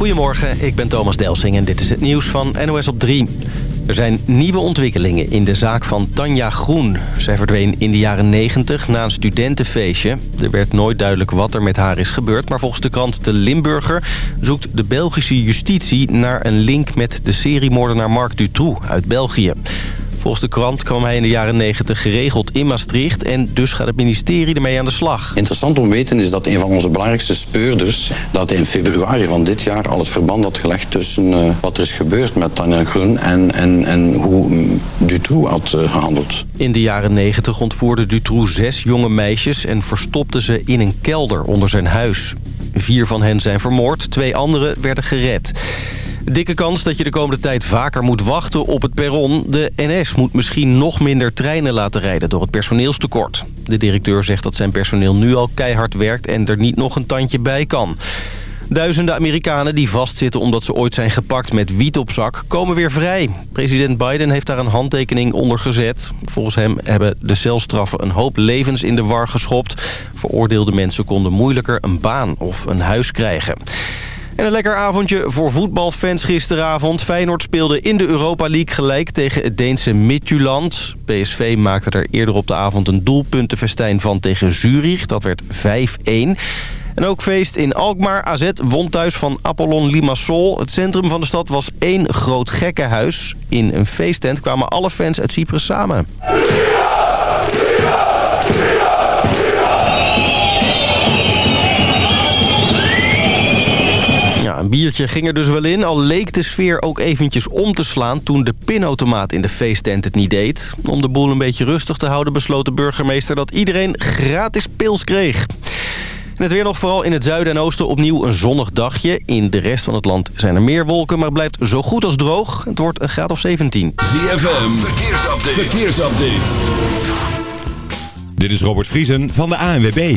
Goedemorgen, ik ben Thomas Delsing en dit is het nieuws van NOS op 3. Er zijn nieuwe ontwikkelingen in de zaak van Tanja Groen. Zij verdween in de jaren 90 na een studentenfeestje. Er werd nooit duidelijk wat er met haar is gebeurd... maar volgens de krant De Limburger zoekt de Belgische justitie... naar een link met de seriemoordenaar Marc Dutroux uit België. Volgens de krant kwam hij in de jaren 90 geregeld in Maastricht... en dus gaat het ministerie ermee aan de slag. Interessant om te weten is dat een van onze belangrijkste speurders... dat in februari van dit jaar al het verband had gelegd... tussen uh, wat er is gebeurd met Tanja Groen en, en, en hoe Dutroux had uh, gehandeld. In de jaren 90 ontvoerde Dutroux zes jonge meisjes... en verstopte ze in een kelder onder zijn huis. Vier van hen zijn vermoord, twee anderen werden gered. Dikke kans dat je de komende tijd vaker moet wachten op het perron. De NS moet misschien nog minder treinen laten rijden door het personeelstekort. De directeur zegt dat zijn personeel nu al keihard werkt en er niet nog een tandje bij kan. Duizenden Amerikanen die vastzitten omdat ze ooit zijn gepakt met wiet op zak... komen weer vrij. President Biden heeft daar een handtekening onder gezet. Volgens hem hebben de celstraffen een hoop levens in de war geschopt. Veroordeelde mensen konden moeilijker een baan of een huis krijgen. En een lekker avondje voor voetbalfans gisteravond. Feyenoord speelde in de Europa League gelijk tegen het Deense Midtjylland. PSV maakte er eerder op de avond een doelpuntenfestijn van tegen Zurich. Dat werd 5-1. En ook feest in Alkmaar. AZ won thuis van Apollon Limassol. Het centrum van de stad was één groot gekkenhuis. In een feesttent kwamen alle fans uit Cyprus samen. Een biertje ging er dus wel in. Al leek de sfeer ook eventjes om te slaan toen de pinautomaat in de feesttent het niet deed. Om de boel een beetje rustig te houden besloot de burgemeester dat iedereen gratis pils kreeg. En het weer nog vooral in het zuiden en oosten opnieuw een zonnig dagje. In de rest van het land zijn er meer wolken, maar het blijft zo goed als droog. Het wordt een graad of 17. ZFM, verkeersupdate. verkeersupdate. Dit is Robert Vriesen van de ANWB.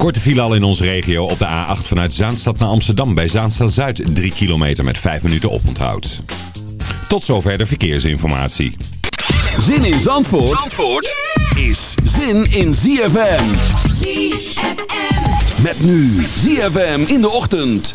Korte file al in onze regio op de A8 vanuit Zaanstad naar Amsterdam. Bij Zaanstad Zuid 3 kilometer met 5 minuten oponthoud. Tot zover de verkeersinformatie. Zin in Zandvoort, Zandvoort is zin in ZFM. ZFM. Met nu ZFM in de ochtend.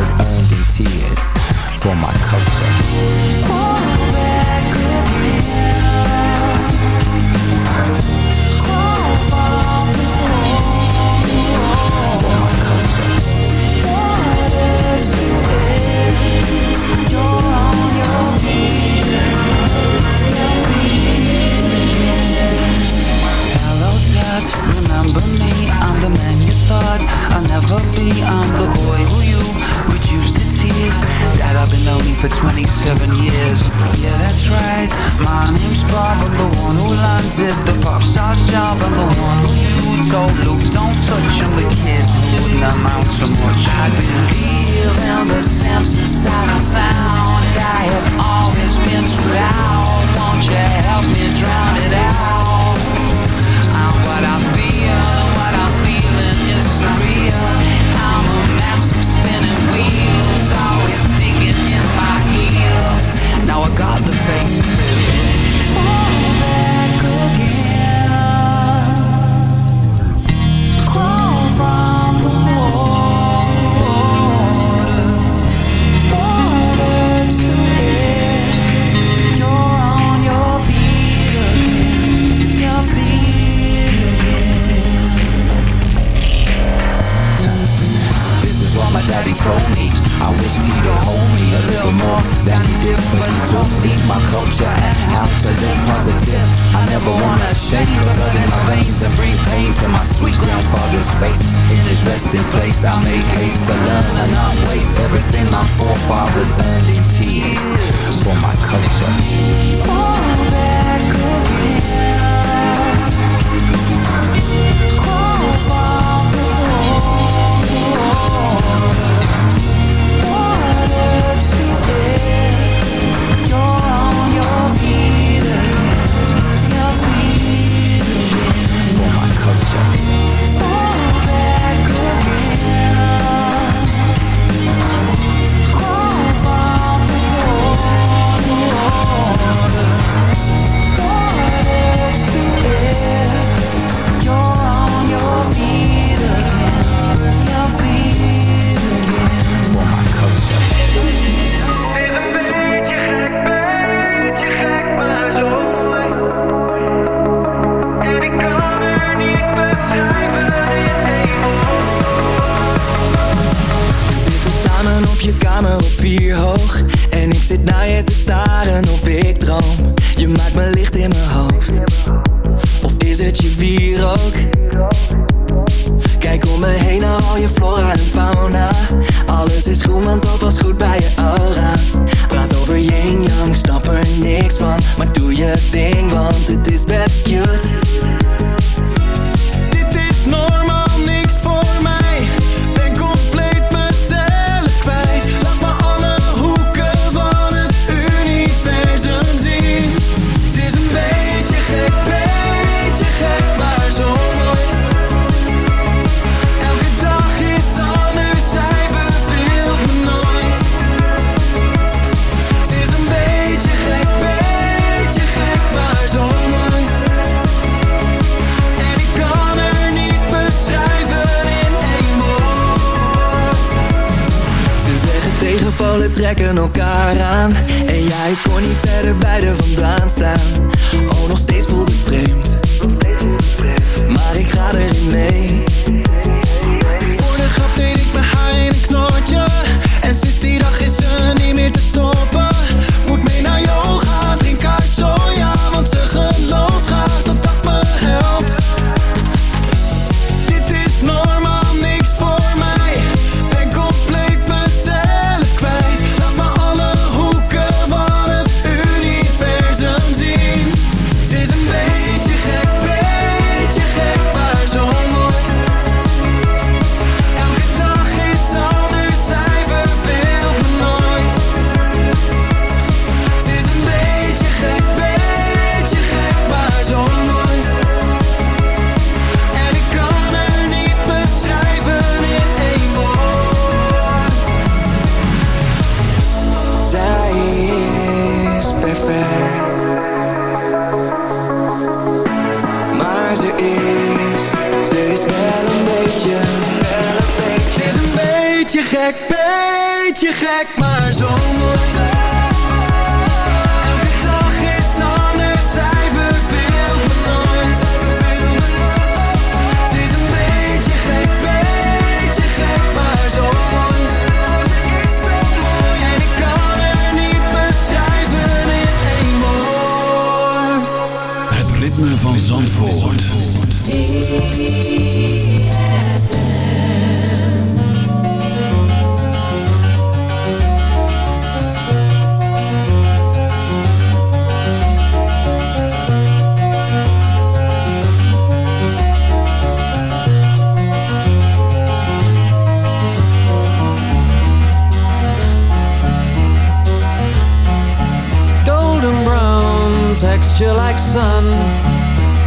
earned in tears for my culture.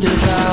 de guy.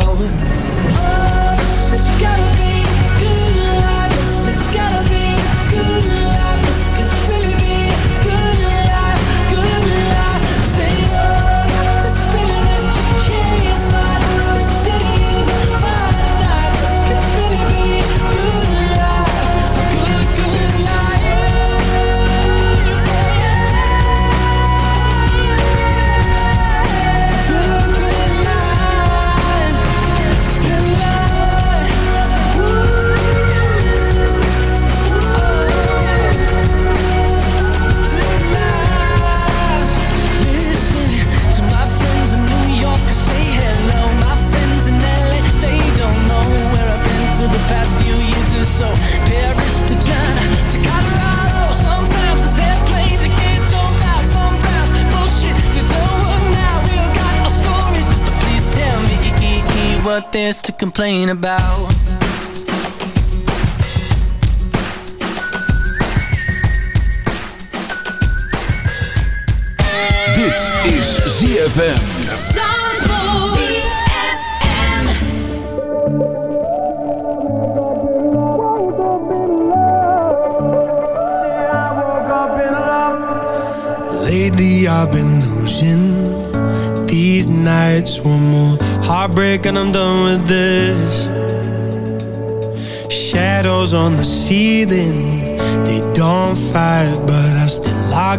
Complain about.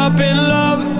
up in love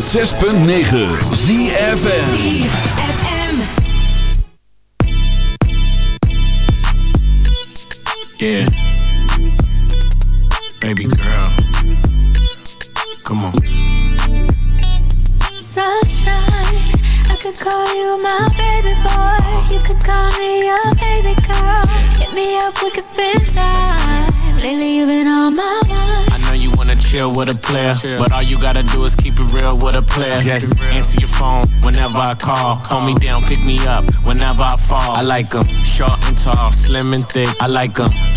106.9 ZFN with a player, but all you gotta do is keep it real with a player. Just answer your phone whenever I call. Call me down, pick me up whenever I fall. I like 'em short and tall, slim and thick. I like 'em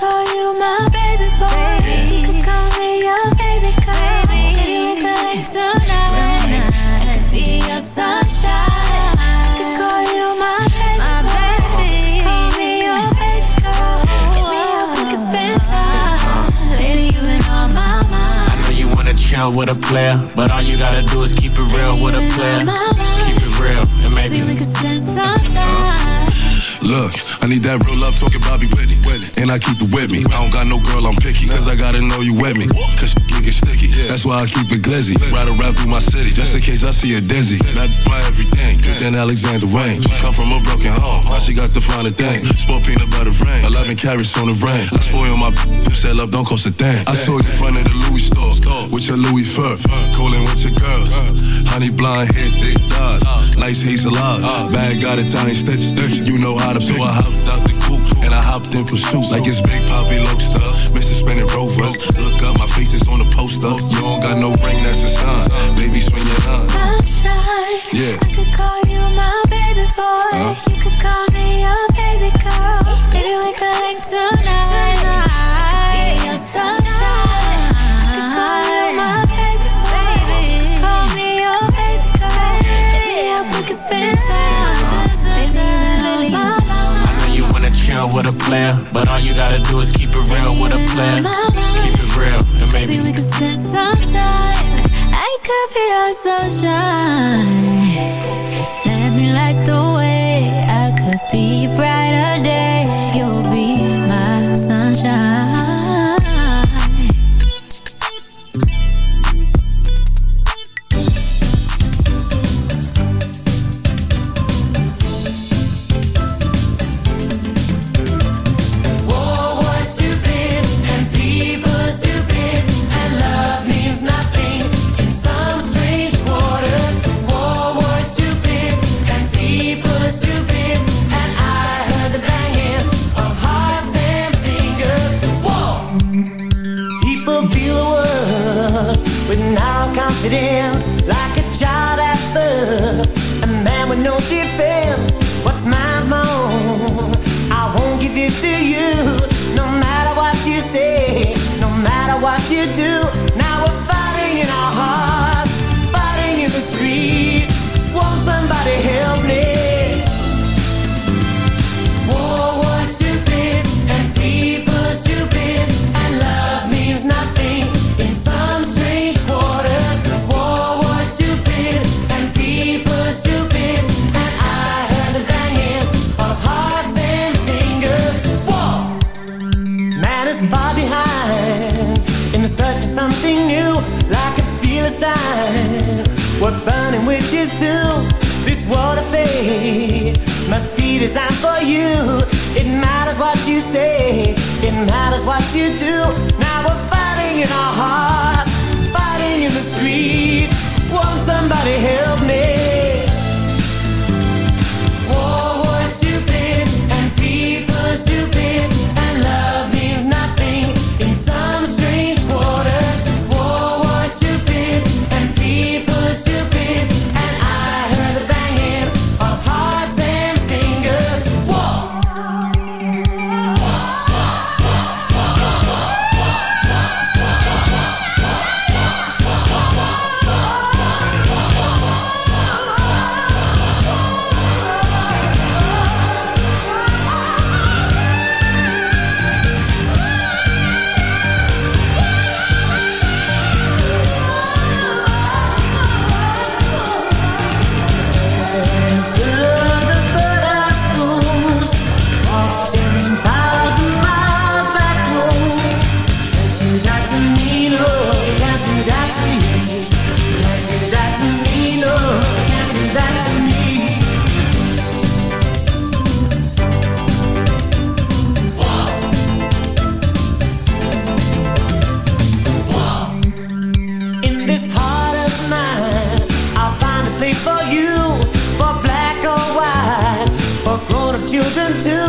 Sunshine, I could call you my baby boy. You could call me your baby girl. Maybe we could like tonight. I could be your sunshine. I could call you my baby boy. Call me your baby girl. Hit me up, we could spend time. Lately, you been on my mind. I know you wanna chill with a player, but all you gotta do is keep it real with a player. Keep it real, and maybe Maybe we could spend some time. Look, I need that real love talking Bobby Whitney. And I keep it with me. I don't got no girl, I'm picky. Cause I gotta know you with me. Cause she get sticky. That's why I keep it glizzy. Ride around through my city. Just in case I see a dizzy. That my everything. Then Alexander Wang. Come from a broken home. Now she got the finer thing. Sport peanut butter rain. 11 carats on the brain. I spoil my who said love don't cost a thing. I saw you in front of the Louis store. With your Louis fur. Cooling with your girls. Honey blonde hair, thick thighs. Nice hazel eyes. Bad got Italian stitches. You know how to pick. So I hopped out the coupe and I hopped in pursuit. Like it's Big Poppy Lobster. Mr. Spinning Rovers. Look up, my face is on the poster. You don't got no ring, that's a sign. Baby, swing your line. Sunshine, Yeah. I could call you my baby boy. You could call me your baby girl. Maybe we could tonight. Be your sunshine. I could call you my baby boy. Call me your baby girl. We could spend time. Maybe you've been on my mind. I know you wanna chill with a player, but all you gotta do is keep it real with a player. Keep it real, and maybe Maybe we could spend some time. I could be your sunshine. Me the children too.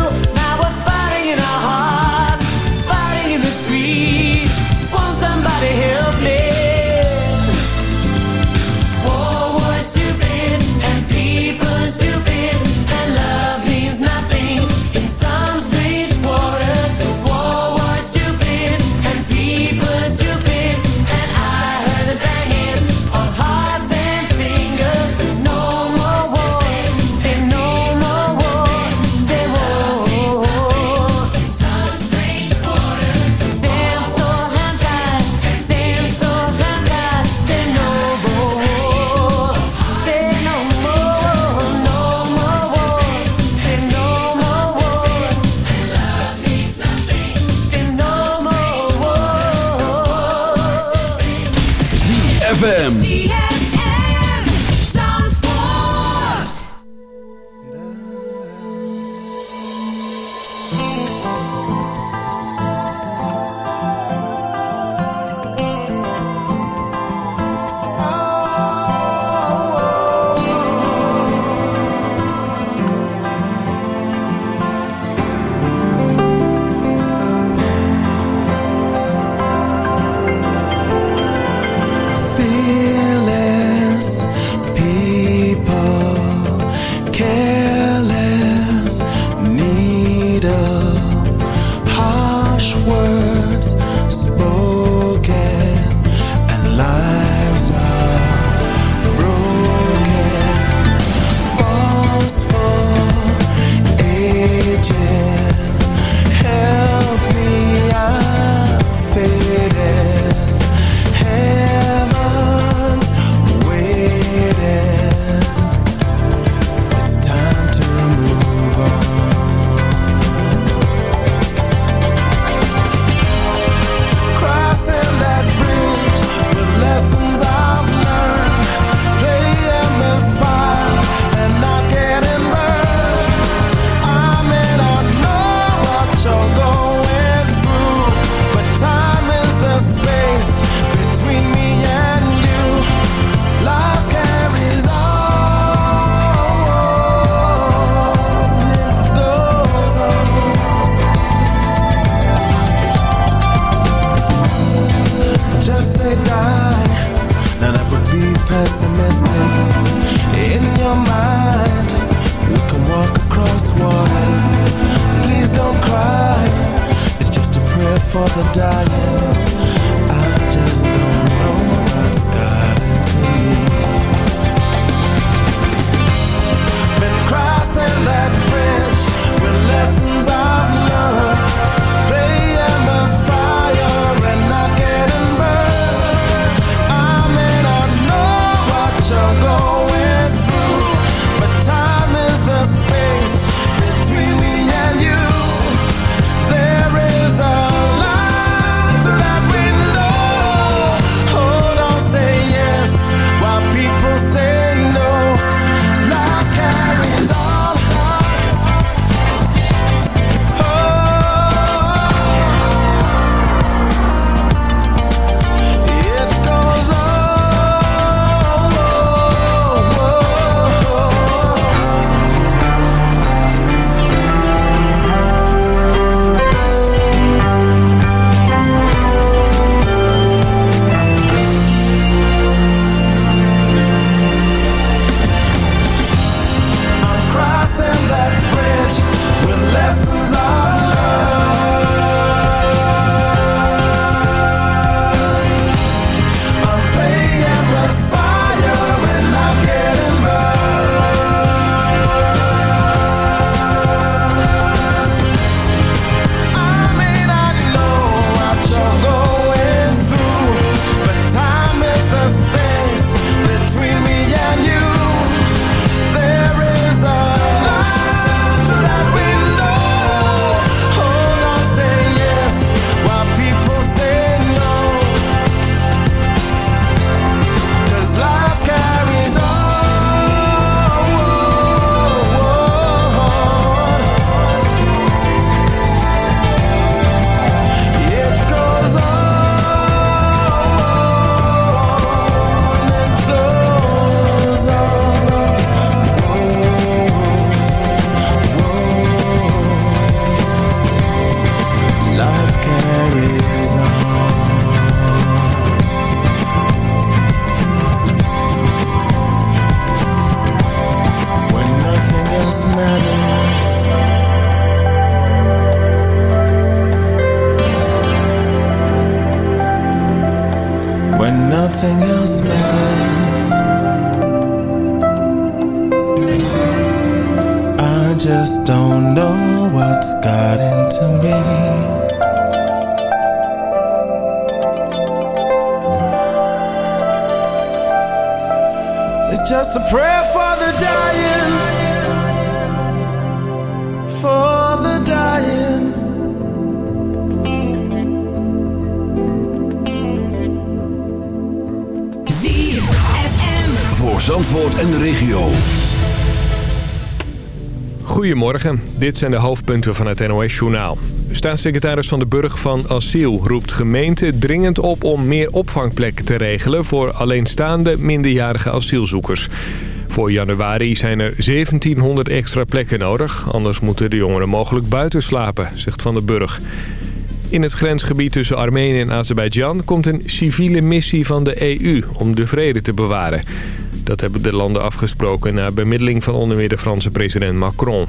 Just don't know what's got into me. It's just a prayer for the dying. Zandvoort en de regio. Goedemorgen, dit zijn de hoofdpunten van het NOS-journaal. Staatssecretaris Van de Burg van Asiel roept gemeenten dringend op om meer opvangplekken te regelen voor alleenstaande minderjarige asielzoekers. Voor januari zijn er 1700 extra plekken nodig, anders moeten de jongeren mogelijk buiten slapen, zegt Van de Burg. In het grensgebied tussen Armenië en Azerbeidzjan komt een civiele missie van de EU om de vrede te bewaren. Dat hebben de landen afgesproken na bemiddeling van onder meer de Franse president Macron.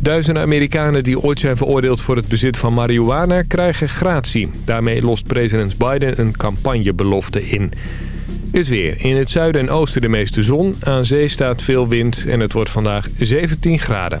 Duizenden Amerikanen die ooit zijn veroordeeld voor het bezit van marihuana krijgen gratie. Daarmee lost president Biden een campagnebelofte in. Het weer. In het zuiden en oosten de meeste zon. Aan zee staat veel wind en het wordt vandaag 17 graden.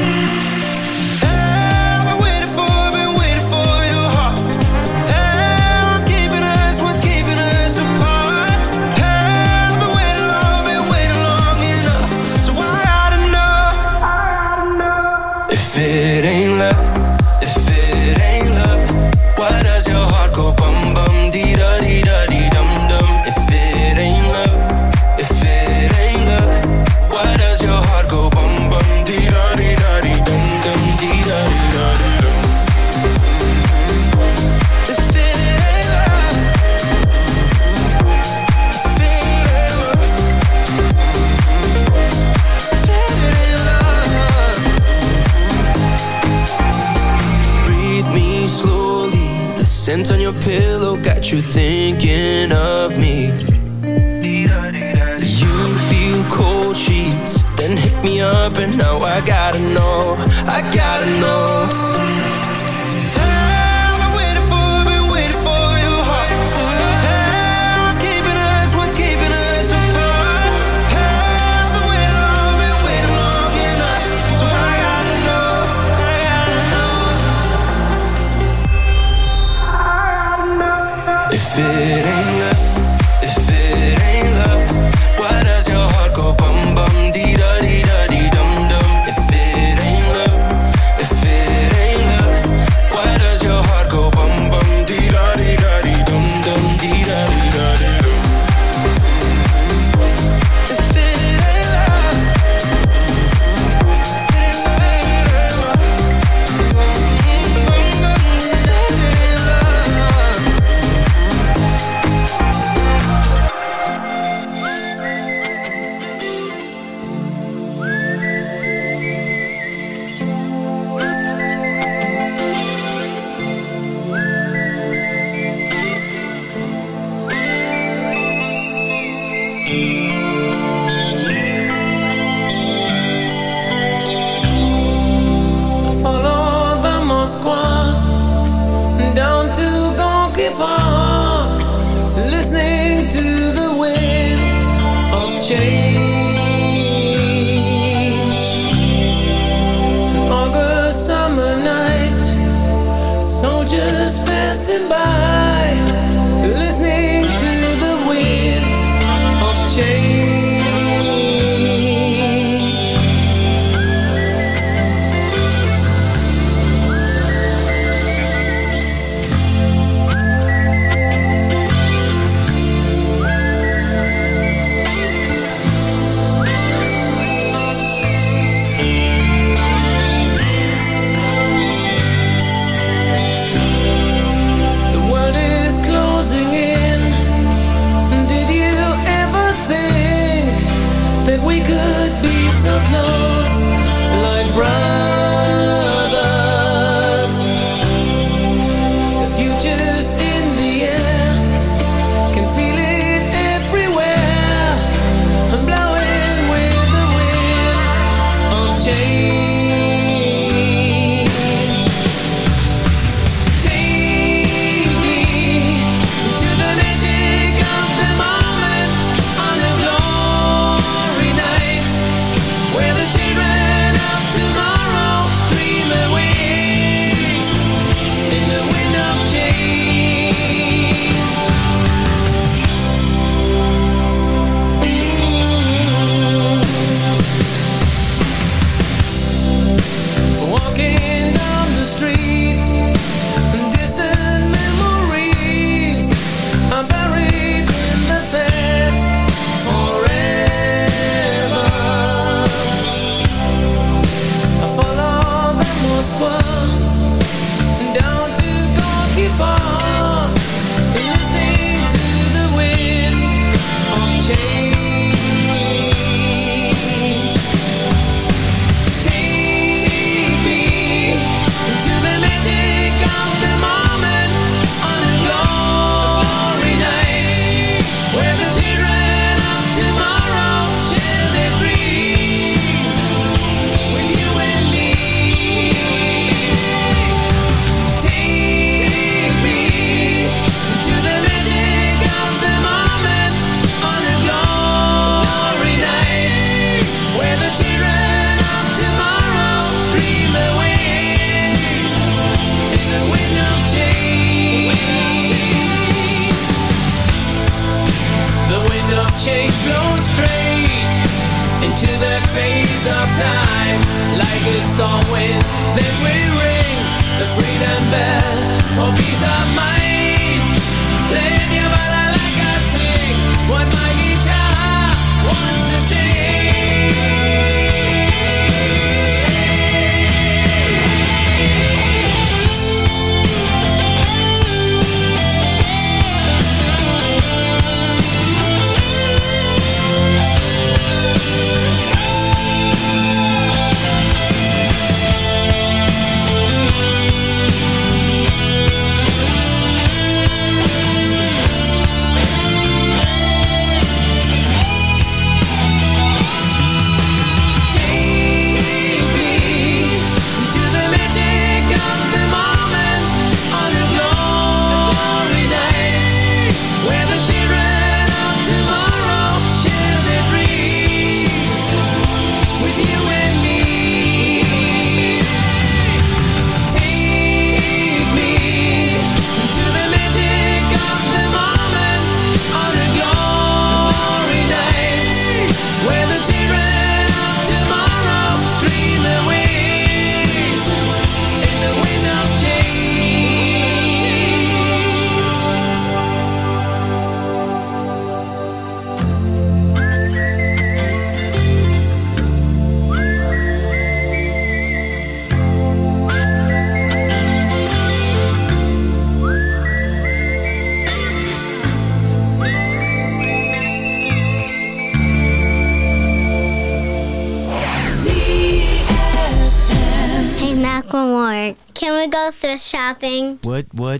What what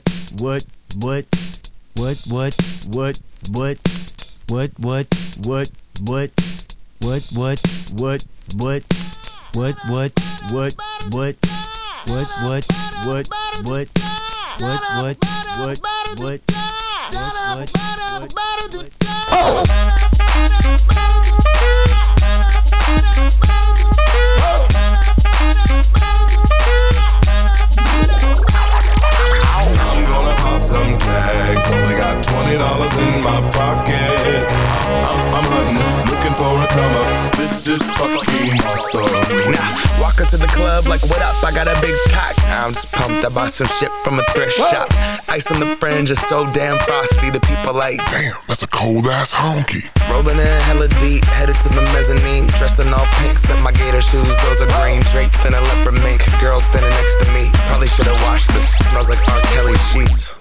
like what up? I got a big cock. I'm just pumped. I bought some shit from a thrift Whoa. shop. Ice on the fringe is so damn frosty. The people like, damn, that's a cold ass honky. Rolling in hella deep, headed to the mezzanine. Dressed in all pink, set my gator shoes. Those are green draped in a leopard mink. Girl standing next to me. Probably should've washed this. Smells like R. Kelly sheets.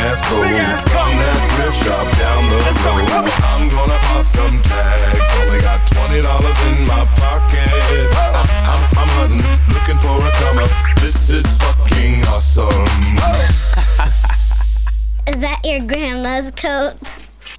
ass coat from that thrift shop down the road. I'm gonna pop some tags. Only got twenty dollars in my pocket. I'm, I'm, I'm hunting, looking for a come up. This is fucking awesome. Is that your grandma's coat?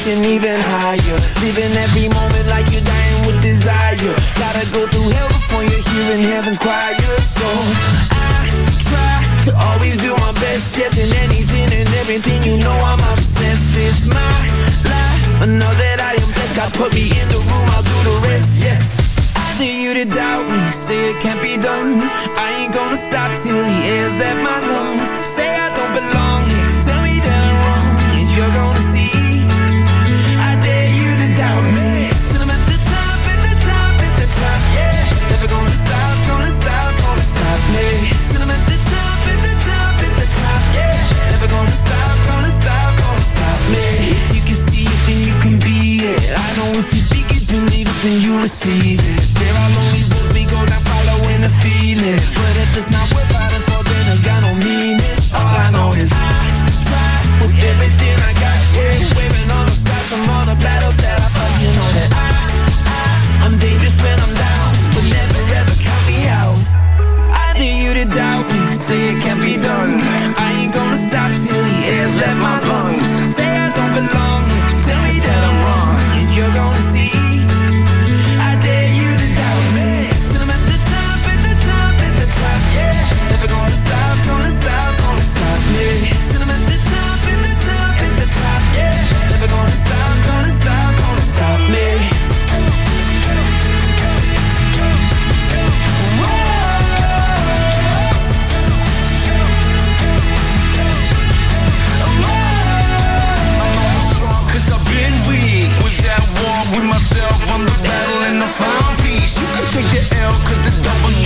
reaching even higher. Living every moment like you're dying with desire. Gotta go through hell before you're hearing heaven's choir. So I try to always do my best, yes, in anything and everything. You know I'm obsessed. It's my life. I know that I am blessed. God put me in the room, I'll do the rest. Yes. I you to doubt me, say it can't be done. I ain't gonna stop till the air's left my lungs. Say I don't belong here, then you receive it. There are lonely roads we go down, following the feeling. But if it's not worth fighting for, then it's got no meaning. All I know is I try with everything I take the L cause the double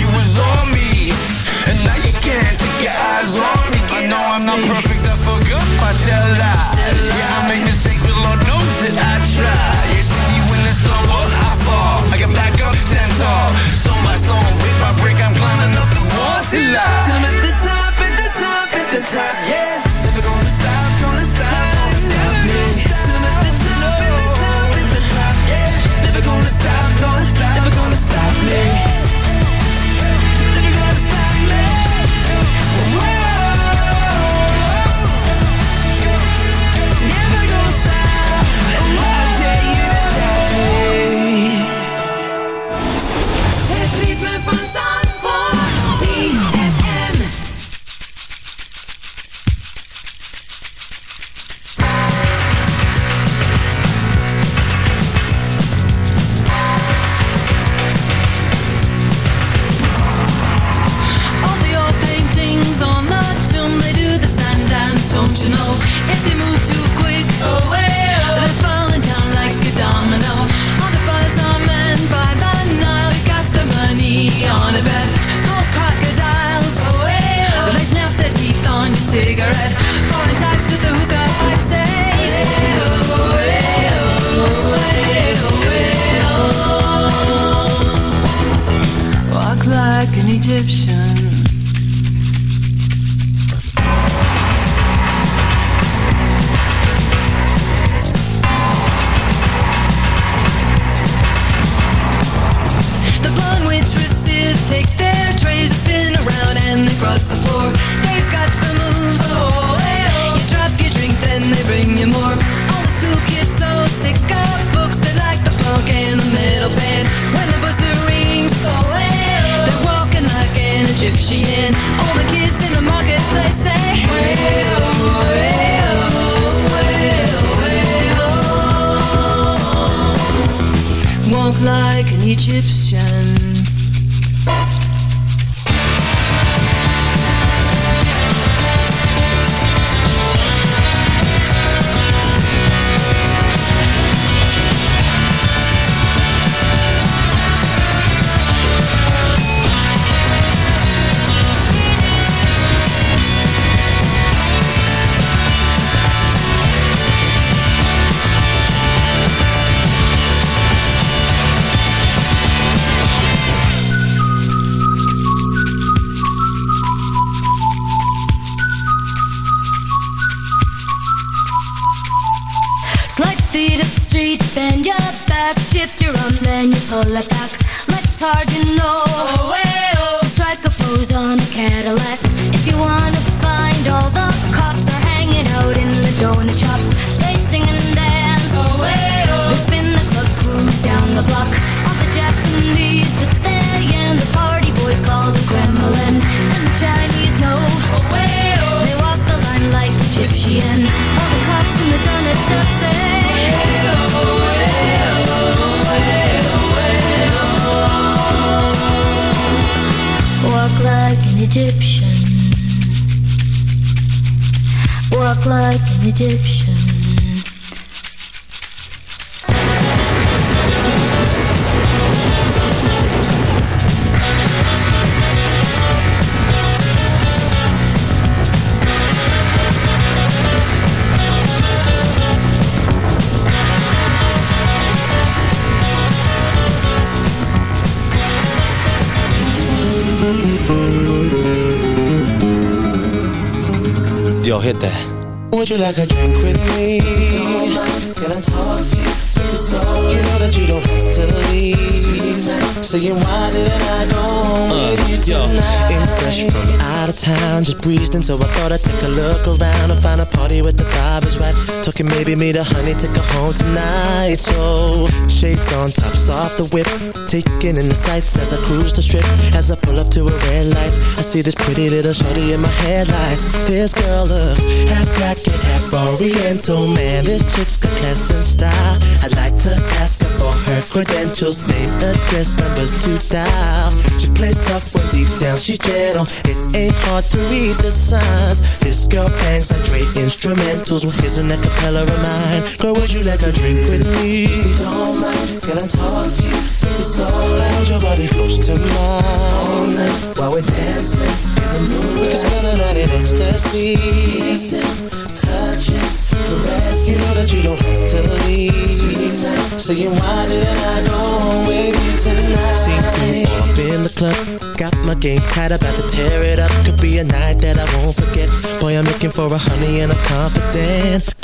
Egyptian. that. Would you like a drink with me? Come on, can I talk to you? You know that you don't have to leave. Saying so why didn't I go uh, with you tonight? Yo, fresh from town Just breezed in. So I thought I'd take a look around And find a party with the vibe is right. Talking maybe me the honey, take her home tonight. So, shades on, tops off the whip. Taking in the sights as I cruise the strip. As I pull up to a red light I see this pretty little shorty in my headlights. This girl looks half black and oriental man This chick's got class and style. I'd like to ask her for her credentials Name, address, numbers to dial. She plays tough but deep down she's gentle. It ain't hard to read the signs. This girl bangs like great instrumentals Well and an acapella of mine. Girl would you like a drink with me? Don't mind, can I talk to you? It's alright, your body close to mine. All night, while we're dancing in the moonlight We can spend the night in ecstasy. Listen caressing. You know that you don't have to leave. Saying why didn't I go home with you tonight? Seem to up in the club. Got my game tight, about to tear it up. Could be a night that I won't forget. Boy, I'm looking for a honey and I'm confident.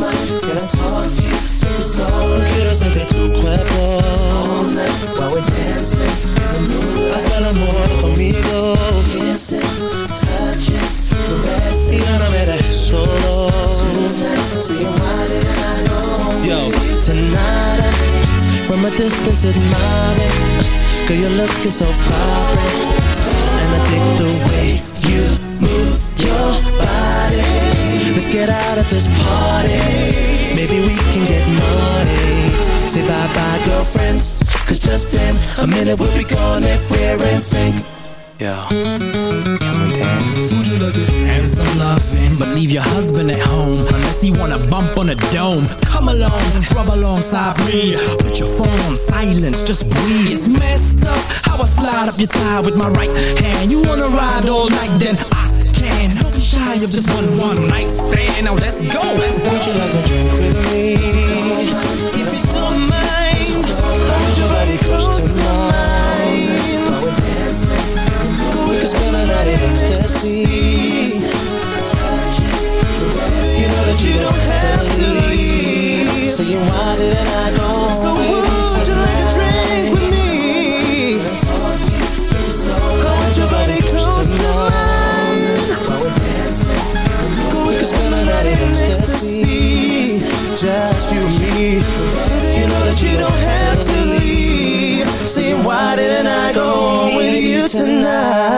Mind, can I talk to you? If it's all night while we're dancing in the moonlight. Kissing, touching. Tonight, so you want it and I know. Tonight from a distance admiring. Girl, you're looking so vibrant. And I dig the way you. Get out of this party. Maybe we can get naughty. Say bye bye, girlfriends. Cause just in a minute we'll be gone if we're in sync. Yo, can we dance? And some loving, but leave your husband at home unless he wanna bump on a dome. Come along, rub alongside me. Put your phone on silence, just breathe. It's messed up how I slide up your tie with my right hand. You wanna ride all night, then I can. Don't of just one one night stand. Now let's go, let's go. Would you like a drink with me? If you don't mind, hold your body close to mine. While we're dancing, we can spend the night in ecstasy. You know that you don't have to leave. So you want it and I don't. Tonight?